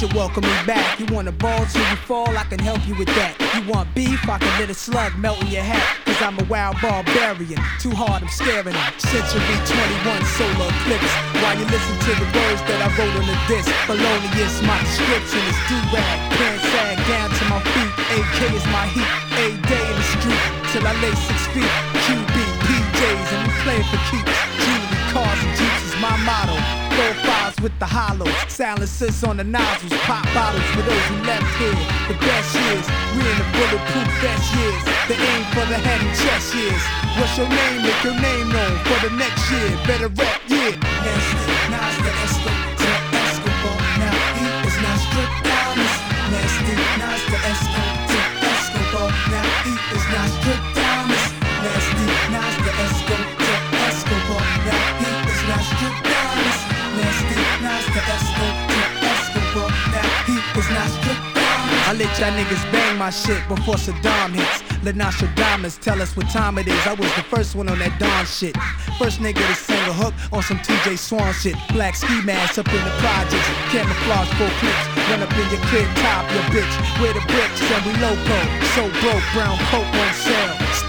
should welcome me back. You want a ball till you fall, I can help you with that. You want beef, I can let a slug melt in your hat. Cause I'm a wild barbarian. Too hard, I'm scaring them. Century 21 solar eclipse. While you listen to the words that I wrote on the disc. Felonious, my description is do-rag. Pants sag down to my feet. AK is my heat. A day in the street till I lay six feet. QB, PJs, and we playing for keeps. With the hollows, silencers on the nozzles, pop bottles for those who left here. The best years, we in the bulletproof best years. The aim for the head and chest years. What's your name? Make your name known for the next year. Better rap, yeah. Y'all niggas bang my shit before Saddam hits. Let Nostradamus tell us what time it is. I was the first one on that Dawn shit. First nigga to sing a hook on some TJ Swan shit. Black ski mask up in the projects. Camouflage full clips. Run up in your crib, top your bitch. Where the bricks and we loco. So broke, brown coat on sale.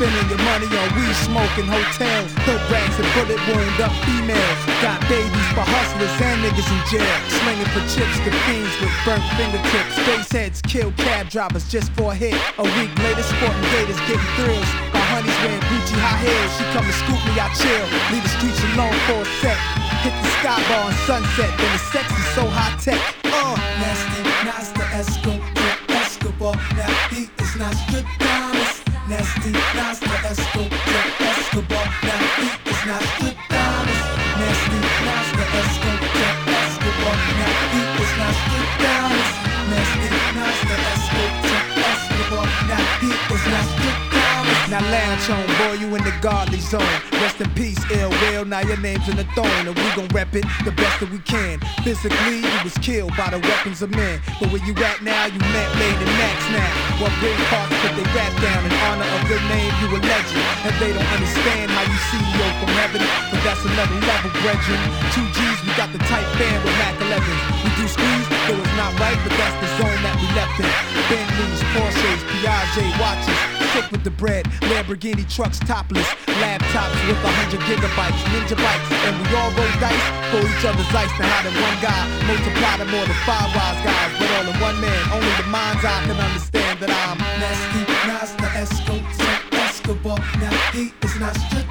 Spending your money on weed smoking hotels. Hood rats and bullet wound up females. Got babies for hustlers and niggas in jail. Slinging for chips to fiends with burnt fingertips. Face heads kill cab drivers just for a hit. A week later, sporting gators getting thrills. My honey's wearing Gucci high heels. She come and scoop me, I chill. Leave the streets alone for a sec. Hit the sky bar on sunset. Then the sex is so high tech. He Now on, boy, you in the godly zone. Rest in peace, ill will. Now your name's in the throne, and we gon' rep it the best that we can. Physically, you was killed by the weapons of men. But where you at now, you met and max now. What great parts put they rap down in honor of your name, you a legend. And they don't understand how you CEO from heaven, but that's another level, brethren. Two G's, we got the tight band with Mac 11. We do squeeze, though it's not right, but that's the zone that we left in. Bentleys, Porsches, Piaget watches, with the bread. Lamborghini trucks topless, laptops with a hundred gigabytes, ninja bikes, and we all roll dice for each other's ice. Now how did one guy multiply to more than five wise guys, but all in one man? Only the mind's eye can understand that I'm nasty, Nas the Escobar. Now he is not stripped